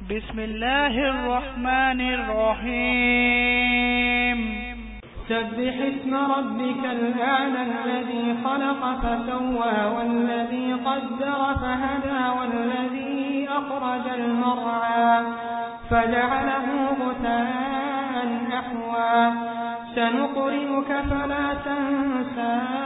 بسم الله الرحمن الرحيم. سبح اسم ربك الأعلى الذي خلق فسوى والذي قدر فهدى والذي أخرج المرعى فجعله غثاء أحوى. سنقرئك فلا تنسى